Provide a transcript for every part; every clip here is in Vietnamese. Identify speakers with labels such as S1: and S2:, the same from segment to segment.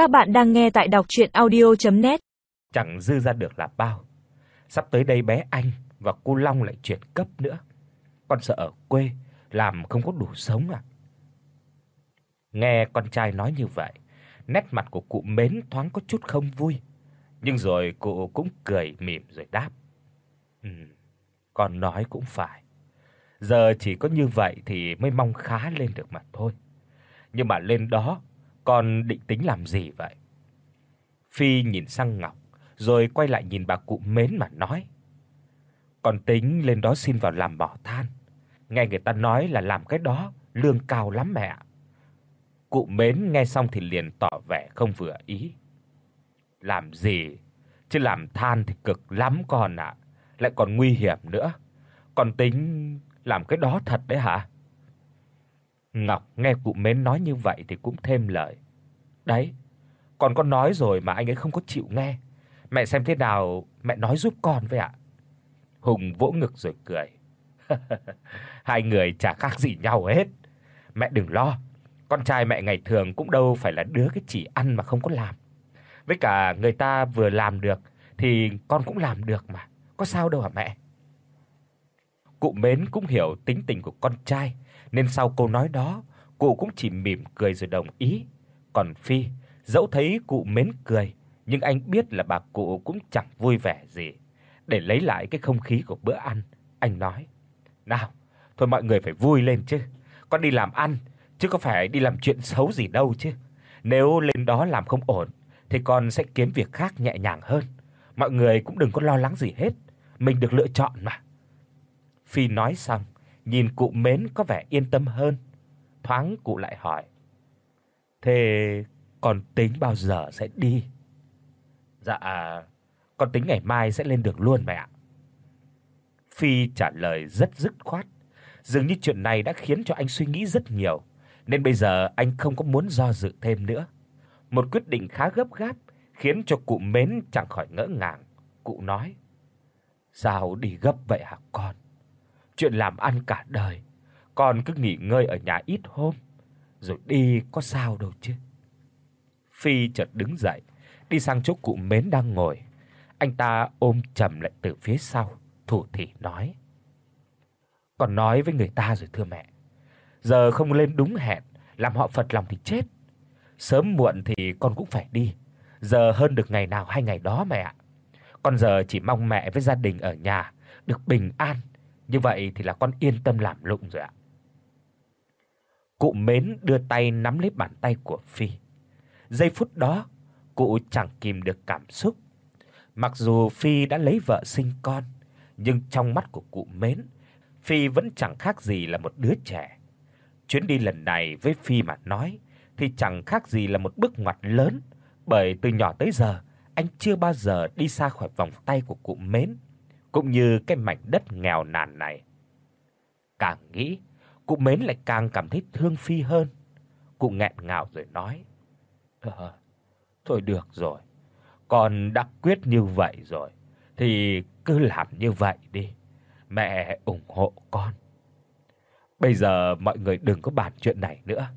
S1: Các bạn đang nghe tại đọc audio net
S2: Chẳng dư ra được là bao. Sắp tới đây bé anh và cô Long lại chuyển cấp nữa. Con sợ ở quê làm không có đủ sống à. Nghe con trai nói như vậy, nét mặt của cụ Mến thoáng có chút không vui, nhưng rồi cụ cũng cười mỉm rồi đáp: "Ừm, con nói cũng phải. Giờ chỉ có như vậy thì mới mong khá lên được mà thôi. Nhưng mà lên đó con định tính làm gì vậy?" Phi nhìn sang Ngọc, rồi quay lại nhìn bà cụ Mến mà nói: "Con tính lên đó xin vào làm mỏ than. Nghe người ta nói là làm cái đó lương cao lắm mẹ. Cụ Mến nghe xong thì liền tỏ vẻ không vừa ý. Làm gì? Chứ làm than thì cực lắm con ạ, lại còn nguy hiểm nữa. Con tính làm cái đó thật đấy hả? Ngọc nghe cụ Mến nói như vậy thì cũng thêm lời. Đấy, con nói rồi mà anh ấy không có chịu nghe. Mẹ xem thế nào, mẹ nói giúp con với ạ. Hùng vỗ ngực rồi cười. Hai người chả khác gì nhau hết. Mẹ đừng lo, con trai mẹ ngày thường cũng đâu phải là đứa cái chỉ ăn mà không có làm. Với cả người ta vừa làm được thì con cũng làm được mà, có sao đâu hả mẹ. Cụ Mến cũng hiểu tính tình của con trai, nên sau câu nói đó, cụ cũng chỉ mỉm cười rồi đồng ý. Còn Phi, dẫu thấy cụ Mến cười, nhưng anh biết là bà cụ cũng chẳng vui vẻ gì. Để lấy lại cái không khí của bữa ăn, anh nói: "Nào, thôi mọi người phải vui lên chứ. Con đi làm ăn chứ có phải đi làm chuyện xấu gì đâu chứ. Nếu lên đó làm không ổn thì con sẽ kiếm việc khác nhẹ nhàng hơn. Mọi người cũng đừng có lo lắng gì hết, mình được lựa chọn mà." Phi nói xong, nhìn cụ Mến có vẻ yên tâm hơn. Thoáng cụ lại hỏi: "Thế còn tính bao giờ sẽ đi?" "Dạ, con tính ngày mai sẽ lên đường luôn mẹ ạ." Phi trả lời rất dứt khoát, dường như chuyện này đã khiến cho anh suy nghĩ rất nhiều, nên bây giờ anh không có muốn do dự thêm nữa. Một quyết định khá gấp gáp khiến cho cụ Mến chẳng khỏi ngỡ ngàng. Cụ nói: "Sao đi gấp vậy hả con? Chuyện làm ăn cả đời, con cứ nghỉ ngơi ở nhà ít hôm rồi đi có sao đâu chứ." Phi chợt đứng dậy, đi sang chỗ cụ Mến đang ngồi. Anh ta ôm chầm lại từ phía sau, thủ thỉ nói: còn nói với người ta rồi thưa mẹ, giờ không lên đúng hẹn, làm họ phật lòng thì chết. Sớm muộn thì con cũng phải đi, giờ hơn được ngày nào hay ngày đó mẹ ạ. Con giờ chỉ mong mẹ với gia đình ở nhà được bình an, như vậy thì là con yên tâm làm lụng rồi ạ." Cụ Mến đưa tay nắm lấy bàn tay của Phi. Giây phút đó, cụ chẳng kìm được cảm xúc. Mặc dù Phi đã lấy vợ sinh con, nhưng trong mắt của cụ Mến, Phi vẫn chẳng khác gì là một đứa trẻ. Chuyến đi lần này với Phi mà nói thì chẳng khác gì là một bước ngoặt lớn, bởi từ nhỏ tới giờ anh chưa bao giờ đi xa khỏi vòng tay của cụ Mến, cũng như cái mảnh đất nghèo nàn này. Càng nghĩ, cụ Mến lại càng cảm thấy thương Phi hơn. Cụ nghẹn ngào rồi nói: "Ờ, thôi được rồi, con đã quyết như vậy rồi thì cứ làm như vậy đi. Mẹ ủng hộ con." Bây giờ mọi người đừng có bàn chuyện này nữa,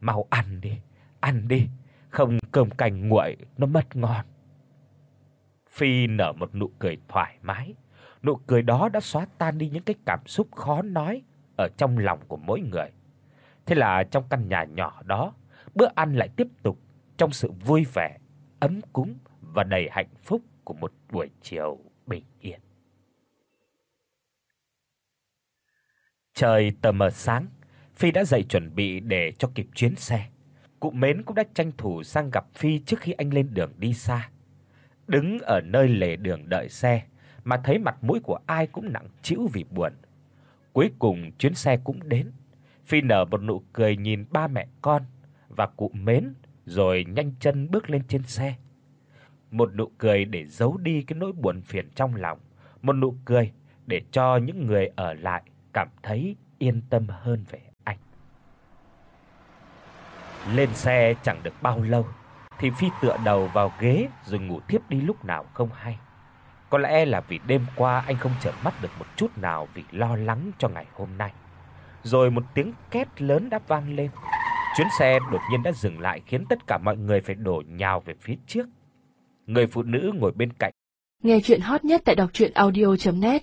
S2: mau ăn đi, ăn đi, không cơm canh nguội nó mất ngon. Phi nở một nụ cười thoải mái, nụ cười đó đã xóa tan đi những cái cảm xúc khó nói ở trong lòng của mỗi người. Thế là trong căn nhà nhỏ đó, bữa ăn lại tiếp tục trong sự vui vẻ, ấm cúng và đầy hạnh phúc của một buổi chiều bình yên. Trời tờ mờ sáng, Phi đã dậy chuẩn bị để cho kịp chuyến xe. Cụ Mến cũng đã tranh thủ sang gặp Phi trước khi anh lên đường đi xa. Đứng ở nơi lề đường đợi xe mà thấy mặt mũi của ai cũng nặng trĩu vì buồn. Cuối cùng chuyến xe cũng đến. Phi nở một nụ cười nhìn ba mẹ con và cụ Mến rồi nhanh chân bước lên trên xe. Một nụ cười để giấu đi cái nỗi buồn phiền trong lòng, một nụ cười để cho những người ở lại cảm thấy yên tâm hơn về anh. Lên xe chẳng được bao lâu thì Phi tựa đầu vào ghế rồi ngủ thiếp đi lúc nào không hay. Có lẽ là vì đêm qua anh không chợp mắt được một chút nào vì lo lắng cho ngày hôm nay. Rồi một tiếng két lớn đã vang lên. Chuyến xe đột nhiên đã dừng lại, khiến tất cả mọi người phải đổ nhào về phía trước. Người phụ nữ ngồi bên cạnh.
S3: Nghe chuyện hot nhất tại đọc audio net